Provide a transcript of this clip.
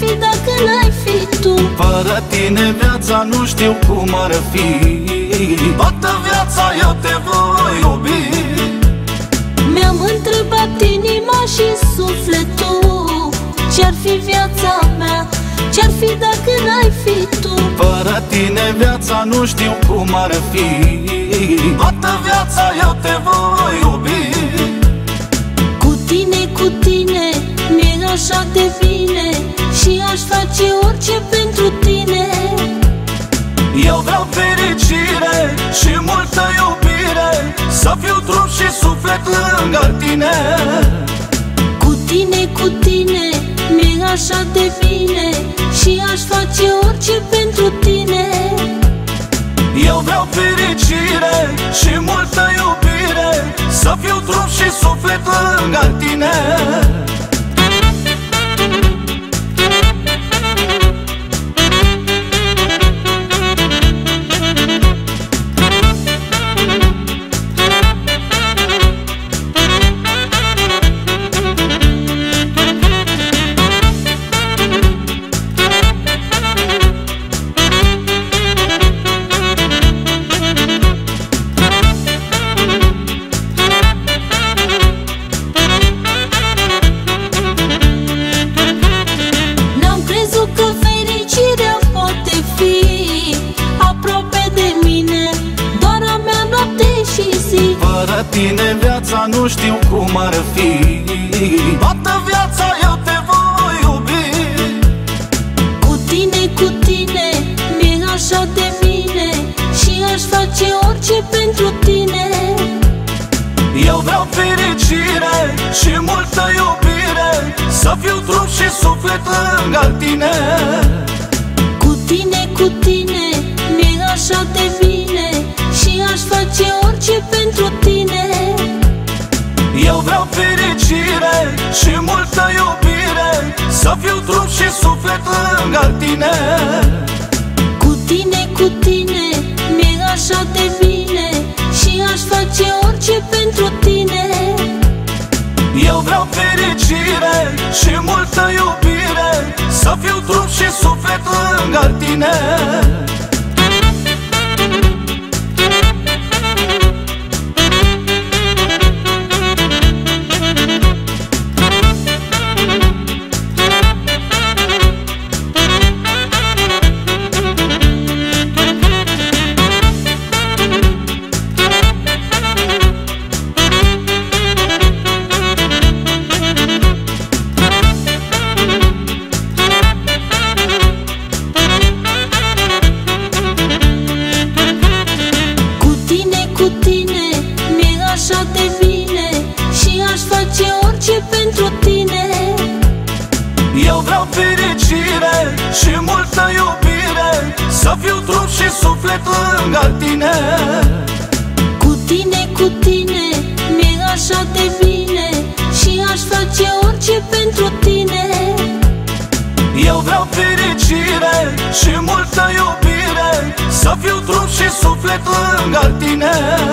fi dacă n-ai fi tu. Fără tine viața nu știu cum ar fi. Toată viața eu te voi iubi. Mi-am întrebat inima și sufletul Ce-ar fi viața mea, ce-ar fi dacă n-ai fi tu? Fără tine viața nu știu cum ar fi. Toată viața eu te voi și suflet lângă tine. Cu tine, cu tine, mi-e așa de bine Și aș face orice pentru tine. Eu vreau fericire și multă iubire Să fiu trup și suflet lângă tine Fără tine viața nu știu cum ar fi. Toată viața eu te voi iubi. Cu tine, cu tine, mi-e așa de bine Și aș face orice pentru tine. Eu vreau fericire și multă iubire Să fiu trup și suflet lângă tine. Cu tine, cu tine, vreau fericire și multă iubire Să fiu trup și suflet lângă tine. Cu tine, cu tine, mi-e așa de bine Și aș face orice pentru tine. Eu vreau fericire și multă iubire Să fiu trup și suflet lângă tine tine, mi-e așa de bine Și aș face orice pentru tine. Eu vreau fericire și multă iubire Să fiu trup și suflet lângă tine. Cu tine, cu tine, mi-e așa de bine Și aș face orice pentru tine. Eu vreau fericire și multă iubire Să fiu trup și suflet lângă tine